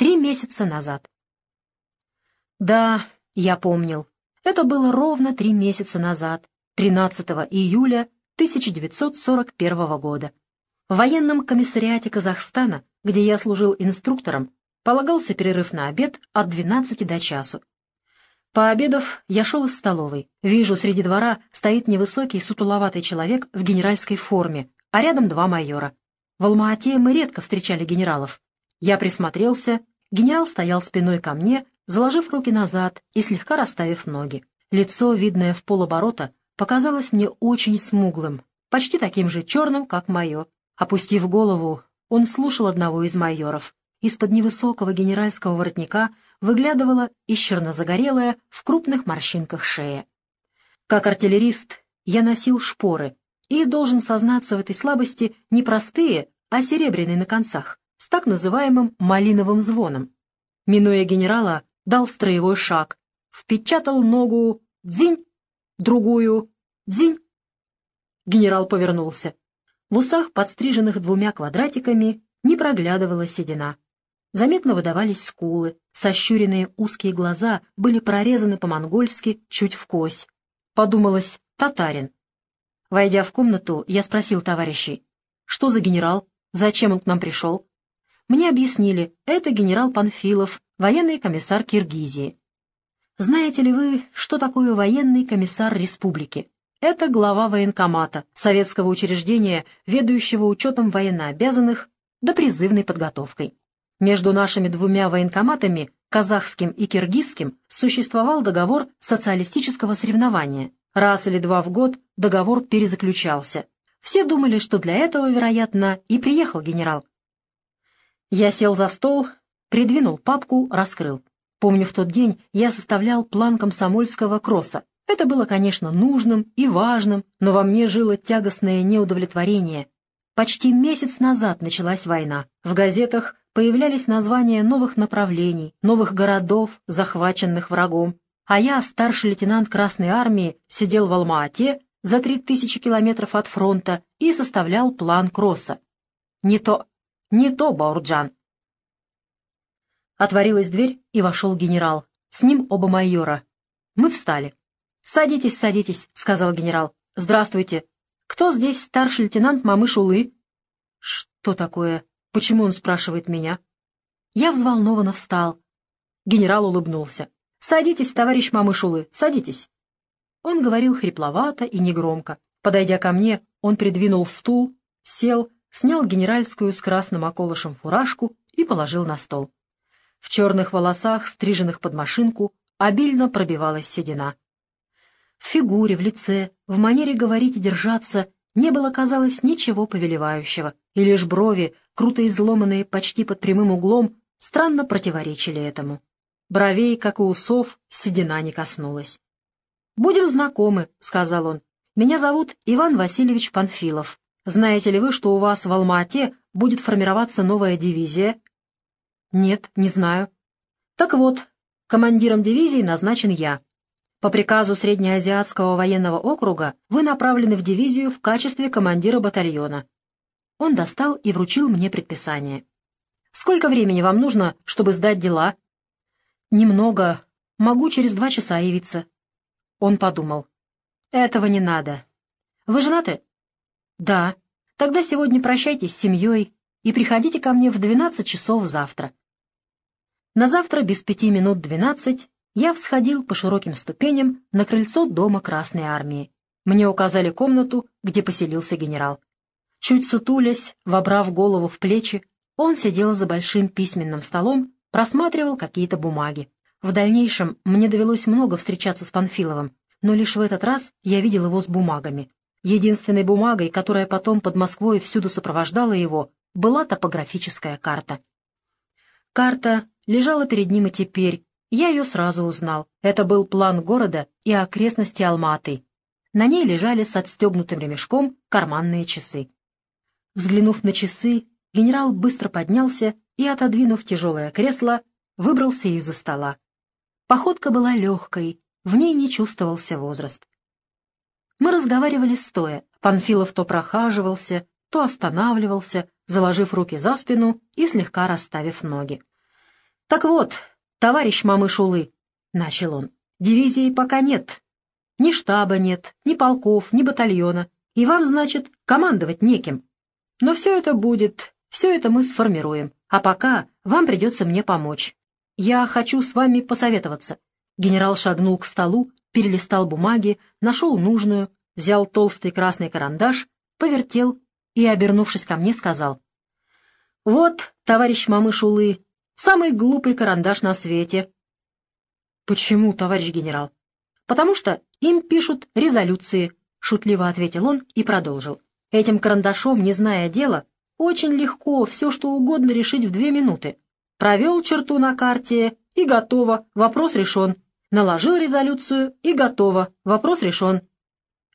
Три месяца назад. Да, я помнил. Это было ровно три месяца назад, 13 июля 1941 года. В военном комиссариате Казахстана, где я служил инструктором, полагался перерыв на обед от 12 до часу. Пообедав, я шел из столовой. Вижу, среди двора стоит невысокий, сутуловатый человек в генеральской форме, а рядом два майора. В Алма-Ате мы редко встречали генералов. Я присмотрелся, генерал стоял спиной ко мне, заложив руки назад и слегка расставив ноги. Лицо, видное в полоборота, показалось мне очень смуглым, почти таким же черным, как мое. Опустив голову, он слушал одного из майоров. Из-под невысокого генеральского воротника выглядывала исчерно загорелая в крупных морщинках шея. Как артиллерист я носил шпоры и должен сознаться в этой слабости не простые, а серебряные на концах, с так называемым малиновым звоном. Минуя генерала, дал строевой шаг, впечатал ногу «дзинь», другую «дзинь». Генерал повернулся. В усах, подстриженных двумя квадратиками, не проглядывала седина. Заметно выдавались скулы, сощуренные узкие глаза были прорезаны по-монгольски чуть в кось. Подумалось, татарин. Войдя в комнату, я спросил товарищей, что за генерал, зачем он к нам пришел. Мне объяснили, это генерал Панфилов, военный комиссар Киргизии. Знаете ли вы, что такое военный комиссар республики? Это глава военкомата, советского учреждения, ведающего учетом военнообязанных да призывной подготовкой. Между нашими двумя военкоматами, казахским и киргизским, существовал договор социалистического соревнования. Раз или два в год договор перезаключался. Все думали, что для этого, вероятно, и приехал генерал. Я сел за стол, придвинул папку, раскрыл. Помню, в тот день я составлял план комсомольского кросса. Это было, конечно, нужным и важным, но во мне жило тягостное неудовлетворение. Почти месяц назад началась война. В газетах появлялись названия новых направлений, новых городов, захваченных врагом. А я, старший лейтенант Красной Армии, сидел в Алма-Ате за три тысячи километров от фронта и составлял план кросса. Не то, не то, Баурджан. Отворилась дверь, и вошел генерал. С ним оба майора. Мы встали. «Садитесь, садитесь», — сказал генерал. «Здравствуйте. Кто здесь старший лейтенант Мамышулы?» «Что такое? Почему он спрашивает меня?» Я взволнованно встал. Генерал улыбнулся. «Садитесь, товарищ Мамышулы, садитесь». Он говорил хрипловато и негромко. Подойдя ко мне, он придвинул стул, сел, снял генеральскую с красным околышем фуражку и положил на стол. В черных волосах, стриженных под машинку, обильно пробивалась седина. В фигуре, в лице, в манере говорить и держаться не было, казалось, ничего повелевающего, и лишь брови, круто изломанные почти под прямым углом, странно противоречили этому. Бровей, как и усов, седина не коснулась. «Будем знакомы», — сказал он. «Меня зовут Иван Васильевич Панфилов. Знаете ли вы, что у вас в Алма-Ате будет формироваться новая дивизия, «Нет, не знаю». «Так вот, командиром дивизии назначен я. По приказу Среднеазиатского военного округа вы направлены в дивизию в качестве командира батальона». Он достал и вручил мне предписание. «Сколько времени вам нужно, чтобы сдать дела?» «Немного. Могу через два часа явиться». Он подумал. «Этого не надо. Вы женаты?» «Да. Тогда сегодня прощайтесь с семьей и приходите ко мне в двенадцать часов завтра. На завтра без пяти минут двенадцать я всходил по широким ступеням на крыльцо дома Красной Армии. Мне указали комнату, где поселился генерал. Чуть сутулясь, вобрав голову в плечи, он сидел за большим письменным столом, просматривал какие-то бумаги. В дальнейшем мне довелось много встречаться с Панфиловым, но лишь в этот раз я видел его с бумагами. Единственной бумагой, которая потом под Москвой всюду сопровождала его, была топографическая карта. Карта лежала перед ним и теперь. Я ее сразу узнал. Это был план города и окрестности Алматы. На ней лежали с отстегнутым ремешком карманные часы. Взглянув на часы, генерал быстро поднялся и, отодвинув тяжелое кресло, выбрался из-за стола. Походка была легкой, в ней не чувствовался возраст. Мы разговаривали стоя. Панфилов то прохаживался, то останавливался, заложив руки за спину и слегка расставив ноги. «Так вот, товарищ Мамышулы», — начал он, — «дивизии пока нет. Ни штаба нет, ни полков, ни батальона. И вам, значит, командовать неким. Но все это будет, все это мы сформируем. А пока вам придется мне помочь. Я хочу с вами посоветоваться». Генерал шагнул к столу, перелистал бумаги, нашел нужную, взял толстый красный карандаш, повертел и, обернувшись ко мне, сказал. «Вот, товарищ Мамышулы, самый глупый карандаш на свете». «Почему, товарищ генерал?» «Потому что им пишут резолюции», — шутливо ответил он и продолжил. «Этим карандашом, не зная дела, очень легко все, что угодно решить в две минуты. Провел черту на карте и готово, вопрос решен. Наложил резолюцию и готово, вопрос решен.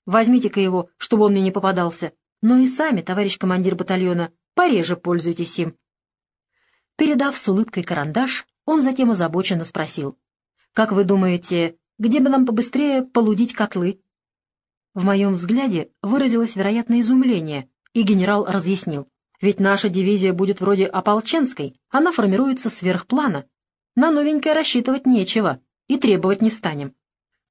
Возьмите-ка его, чтобы он мне не попадался. Но и сами, товарищ командир батальона, пореже пользуйтесь им. Передав с улыбкой карандаш, он затем озабоченно спросил. «Как вы думаете, где бы нам побыстрее полудить котлы?» В моем взгляде выразилось вероятное изумление, и генерал разъяснил. «Ведь наша дивизия будет вроде ополченской, она формируется сверхплана. На новенькое рассчитывать нечего и требовать не станем.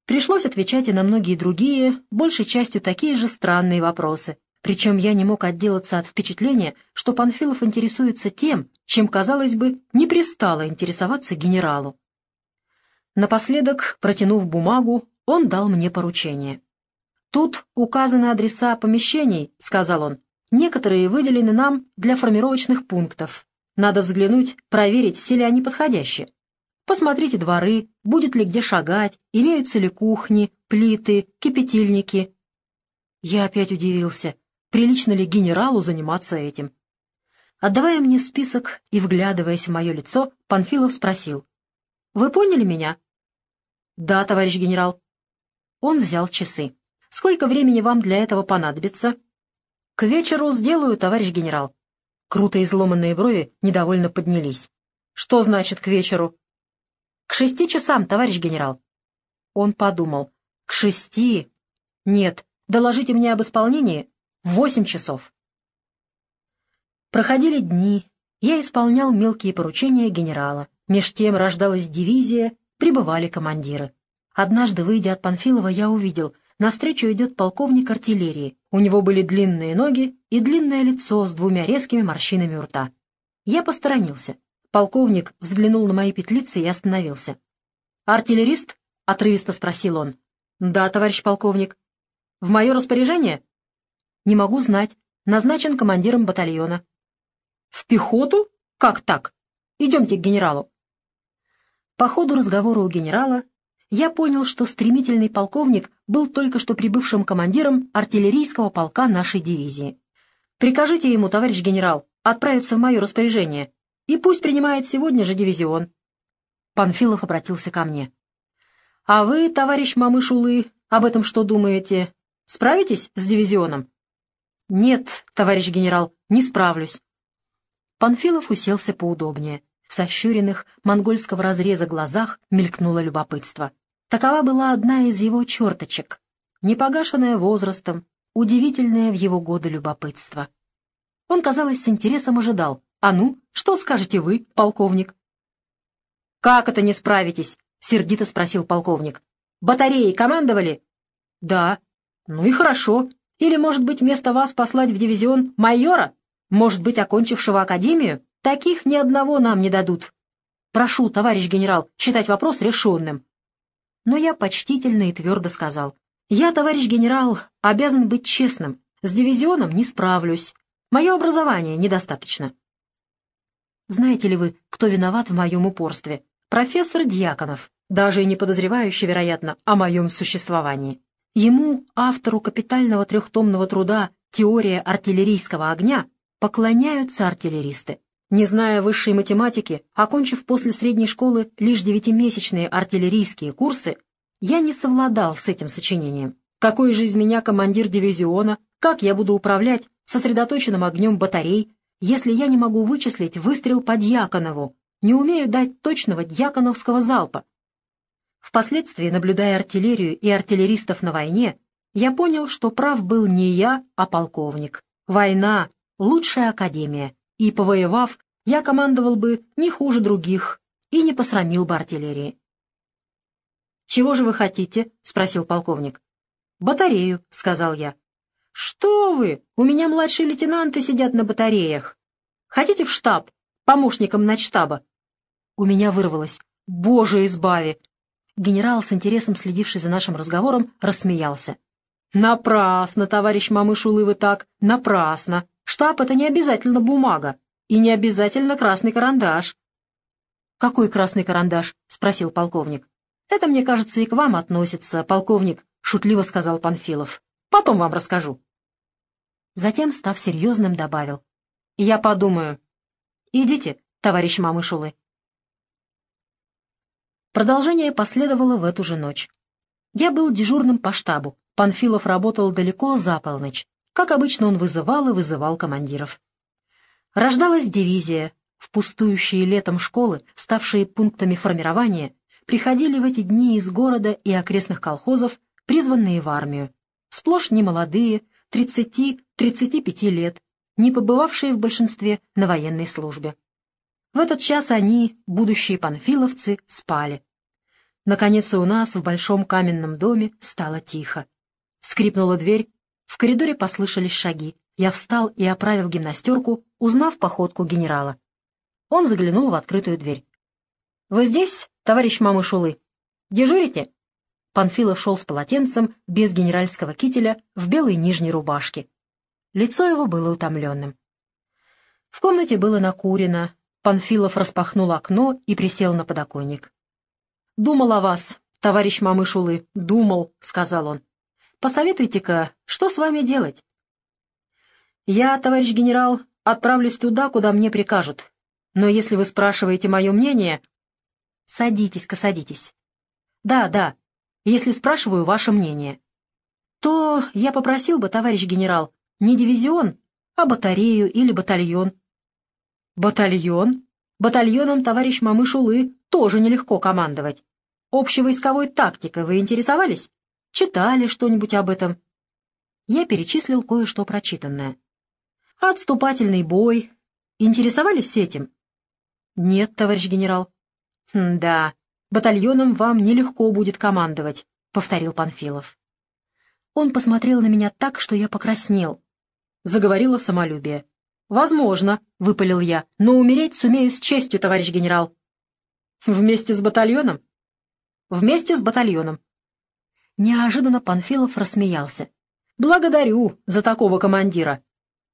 Пришлось отвечать и на многие другие, большей частью такие же странные вопросы. Причем я не мог отделаться от впечатления, что Панфилов интересуется тем, чем, казалось бы, не пристало интересоваться генералу. Напоследок, протянув бумагу, он дал мне поручение. «Тут указаны адреса помещений», — сказал он. «Некоторые выделены нам для формировочных пунктов. Надо взглянуть, проверить, все ли они подходящие. Посмотрите дворы, будет ли где шагать, имеются ли кухни, плиты, кипятильники. Я опять удивился, прилично ли генералу заниматься этим. Отдавая мне список и вглядываясь в мое лицо, Панфилов спросил. «Вы поняли меня?» «Да, товарищ генерал». Он взял часы. «Сколько времени вам для этого понадобится?» «К вечеру сделаю, товарищ генерал». Круто изломанные брови недовольно поднялись. «Что значит к вечеру?» «К шести часам, товарищ генерал». Он подумал. «К шести? Нет, доложите мне об исполнении в восемь часов». Проходили дни, я исполнял мелкие поручения генерала. Меж тем рождалась дивизия, прибывали командиры. Однажды, выйдя от Панфилова, я увидел, навстречу идет полковник артиллерии. У него были длинные ноги и длинное лицо с двумя резкими морщинами у рта. Я посторонился. Полковник взглянул на мои петлицы и остановился. «Артиллерист?» — отрывисто спросил он. «Да, товарищ полковник». «В мое распоряжение?» «Не могу знать. Назначен командиром батальона». «В пехоту? Как так? Идемте к генералу». По ходу разговора у генерала я понял, что стремительный полковник был только что прибывшим командиром артиллерийского полка нашей дивизии. «Прикажите ему, товарищ генерал, отправиться в мое распоряжение и пусть принимает сегодня же дивизион. Панфилов обратился ко мне. — А вы, товарищ Мамышулы, об этом что думаете? Справитесь с дивизионом? — Нет, товарищ генерал, не справлюсь. Панфилов уселся поудобнее. В сощуренных монгольского разреза глазах мелькнуло любопытство. Такова была одна из его черточек, непогашенная возрастом, удивительное в его годы любопытство. Он, казалось, с интересом ожидал, «А ну, что скажете вы, полковник?» «Как это не справитесь?» — сердито спросил полковник. «Батареи командовали?» «Да». «Ну и хорошо. Или, может быть, вместо вас послать в дивизион майора? Может быть, окончившего академию? Таких ни одного нам не дадут. Прошу, товарищ генерал, считать вопрос решенным». Но я почтительно и твердо сказал. «Я, товарищ генерал, обязан быть честным. С дивизионом не справлюсь. Мое образование недостаточно. Знаете ли вы, кто виноват в моем упорстве? Профессор Дьяконов, даже и не подозревающий, вероятно, о моем существовании. Ему, автору капитального трехтомного труда «Теория артиллерийского огня», поклоняются артиллеристы. Не зная высшей математики, окончив после средней школы лишь девятимесячные артиллерийские курсы, я не совладал с этим сочинением. Какой же из меня командир дивизиона, как я буду управлять сосредоточенным огнем батарей, если я не могу вычислить выстрел по Дьяконову, не умею дать точного дьяконовского залпа? Впоследствии, наблюдая артиллерию и артиллеристов на войне, я понял, что прав был не я, а полковник. Война — лучшая академия, и, повоевав, я командовал бы не хуже других и не посрамил бы артиллерии. «Чего же вы хотите?» — спросил полковник. «Батарею», — сказал я. «Что вы? У меня младшие лейтенанты сидят на батареях. Хотите в штаб, помощником начштаба?» У меня вырвалось. «Боже, избави!» Генерал, с интересом следивший за нашим разговором, рассмеялся. «Напрасно, товарищ Мамышулы, вы так, напрасно. Штаб — это не обязательно бумага и не обязательно красный карандаш». «Какой красный карандаш?» — спросил полковник. «Это, мне кажется, и к вам относится, полковник», — шутливо сказал Панфилов. «Потом вам расскажу». Затем, став серьезным, добавил. «Я подумаю. Идите, товарищ Мамышулы». Продолжение последовало в эту же ночь. Я был дежурным по штабу. Панфилов работал далеко за полночь. Как обычно, он вызывал и вызывал командиров. Рождалась дивизия. В пустующие летом школы, ставшие пунктами формирования, приходили в эти дни из города и окрестных колхозов, призванные в армию. Сплошь немолодые, 30-35 лет, не побывавшие в большинстве на военной службе. В этот час они, будущие панфиловцы, спали. Наконец у нас в большом каменном доме стало тихо. Скрипнула дверь, в коридоре послышались шаги. Я встал и оправил гимнастерку, узнав походку генерала. Он заглянул в открытую дверь. «Вы здесь, товарищ мамы Шулы? Дежурите?» Панфилов шел с полотенцем, без генеральского кителя, в белой нижней рубашке. Лицо его было утомленным. В комнате было накурено. Панфилов распахнул окно и присел на подоконник. «Думал о вас, товарищ мамы Шулы, думал», — сказал он. «Посоветуйте-ка, что с вами делать?» «Я, товарищ генерал, отправлюсь туда, куда мне прикажут. Но если вы спрашиваете мое мнение...» «Садитесь-ка, садитесь». «Да, да, если спрашиваю ваше мнение, то я попросил бы, товарищ генерал, не дивизион, а батарею или батальон. Батальон? Батальоном, товарищ Мамышулы, тоже нелегко командовать. Общевойсковой тактикой вы интересовались? Читали что-нибудь об этом? Я перечислил кое-что прочитанное. Отступательный бой. Интересовались этим? Нет, товарищ генерал. Хм, да, Батальоном вам нелегко будет командовать», — повторил Панфилов. Он посмотрел на меня так, что я покраснел. Заговорило самолюбие. «Возможно», — выпалил я, — «но умереть сумею с честью, товарищ генерал». «Вместе с батальоном?» «Вместе с батальоном». Неожиданно Панфилов рассмеялся. «Благодарю за такого командира».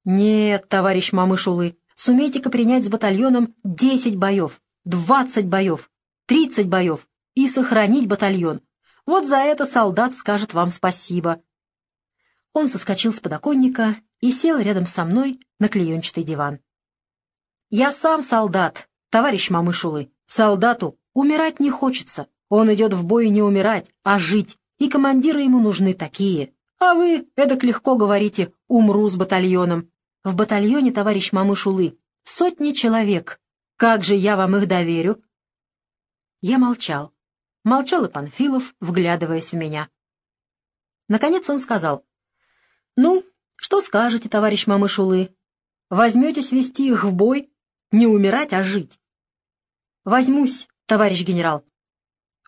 «Нет, товарищ Мамышулы, сумейте-ка принять с батальоном десять боев, двадцать боев, Тридцать боев и сохранить батальон. Вот за это солдат скажет вам спасибо. Он соскочил с подоконника и сел рядом со мной на клеенчатый диван. «Я сам солдат, товарищ Мамышулы. Солдату умирать не хочется. Он идет в бой не умирать, а жить, и командиры ему нужны такие. А вы эдак легко говорите «умру с батальоном». В батальоне, товарищ Мамышулы, сотни человек. Как же я вам их доверю? Я молчал. Молчал и Панфилов, вглядываясь в меня. Наконец он сказал. «Ну, что скажете, товарищ Мамышулы? Возьметесь вести их в бой? Не умирать, а жить?» «Возьмусь, товарищ генерал».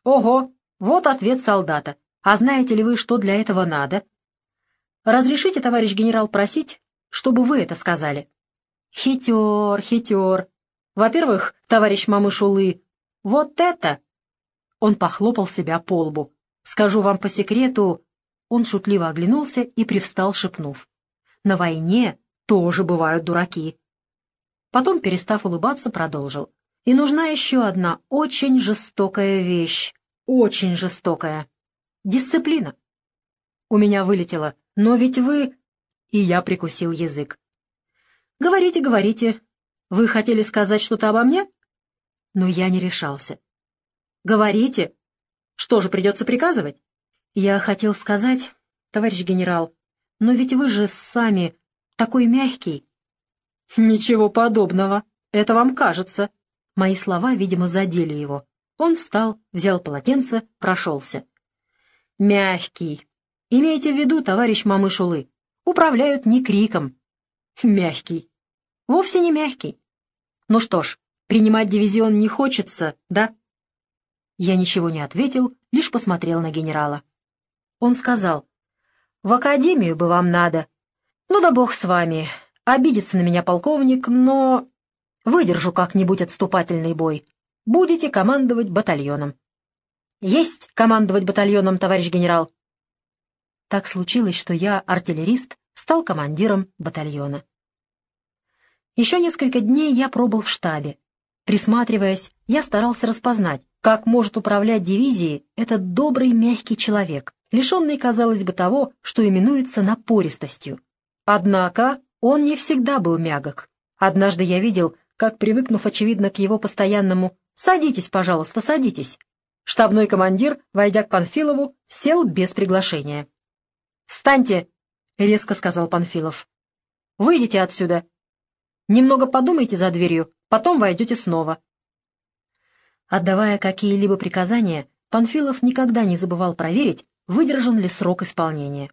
«Ого, вот ответ солдата. А знаете ли вы, что для этого надо?» «Разрешите, товарищ генерал, просить, чтобы вы это сказали?» «Хитер, хитер. Во-первых, товарищ Мамышулы, вот это!» Он похлопал себя по лбу. «Скажу вам по секрету...» Он шутливо оглянулся и привстал, шепнув. «На войне тоже бывают дураки». Потом, перестав улыбаться, продолжил. «И нужна еще одна очень жестокая вещь. Очень жестокая. Дисциплина». У меня вылетело. «Но ведь вы...» И я прикусил язык. «Говорите, говорите. Вы хотели сказать что-то обо мне?» Но я не решался. «Говорите. Что же, придется приказывать?» «Я хотел сказать, товарищ генерал, но ведь вы же сами такой мягкий». «Ничего подобного. Это вам кажется». Мои слова, видимо, задели его. Он встал, взял полотенце, прошелся. «Мягкий. Имейте в виду, товарищ Мамышулы, управляют не криком. Мягкий. Вовсе не мягкий. Ну что ж, принимать дивизион не хочется, да?» Я ничего не ответил, лишь посмотрел на генерала. Он сказал, «В академию бы вам надо. Ну да бог с вами. Обидится на меня полковник, но выдержу как-нибудь отступательный бой. Будете командовать батальоном». «Есть командовать батальоном, товарищ генерал!» Так случилось, что я, артиллерист, стал командиром батальона. Еще несколько дней я пробыл в штабе. Присматриваясь, я старался распознать, как может управлять дивизией этот добрый мягкий человек, лишенный, казалось бы, того, что именуется напористостью. Однако он не всегда был мягок. Однажды я видел, как, привыкнув, очевидно, к его постоянному «Садитесь, пожалуйста, садитесь», штабной командир, войдя к Панфилову, сел без приглашения. «Встаньте!» — резко сказал Панфилов. «Выйдите отсюда. Немного подумайте за дверью, потом войдете снова». Отдавая какие-либо приказания, Панфилов никогда не забывал проверить, выдержан ли срок исполнения.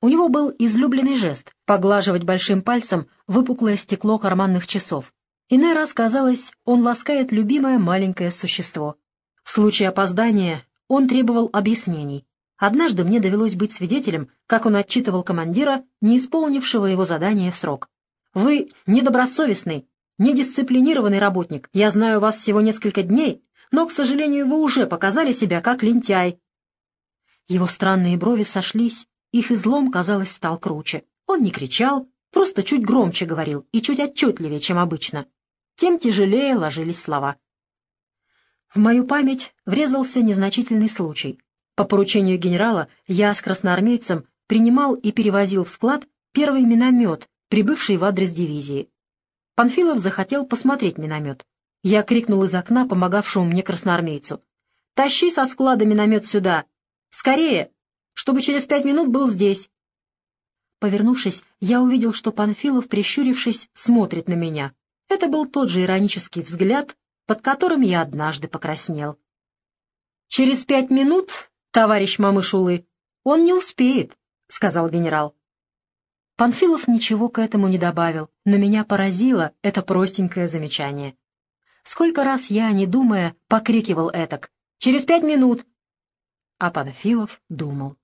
У него был излюбленный жест — поглаживать большим пальцем выпуклое стекло карманных часов. Иной раз казалось, он ласкает любимое маленькое существо. В случае опоздания он требовал объяснений. Однажды мне довелось быть свидетелем, как он отчитывал командира, не исполнившего его задание в срок. «Вы недобросовестный, недисциплинированный работник. Я знаю вас всего несколько дней, но, к сожалению, вы уже показали себя как лентяй». Его странные брови сошлись, их излом, казалось, стал круче. Он не кричал, просто чуть громче говорил и чуть отчетливее, чем обычно. Тем тяжелее ложились слова. В мою память врезался незначительный случай. По поручению генерала я с красноармейцем принимал и перевозил в склад первый миномет, прибывший в адрес дивизии. Панфилов захотел посмотреть миномет. Я крикнул из окна помогавшему мне красноармейцу. «Тащи со склада миномет сюда! Скорее! Чтобы через пять минут был здесь!» Повернувшись, я увидел, что Панфилов, прищурившись, смотрит на меня. Это был тот же иронический взгляд, под которым я однажды покраснел. «Через пять минут, товарищ Мамышулы, он не успеет», — сказал генерал. Панфилов ничего к этому не добавил, но меня поразило это простенькое замечание. Сколько раз я, не думая, покрикивал этак «Через пять минут!» А Панфилов думал.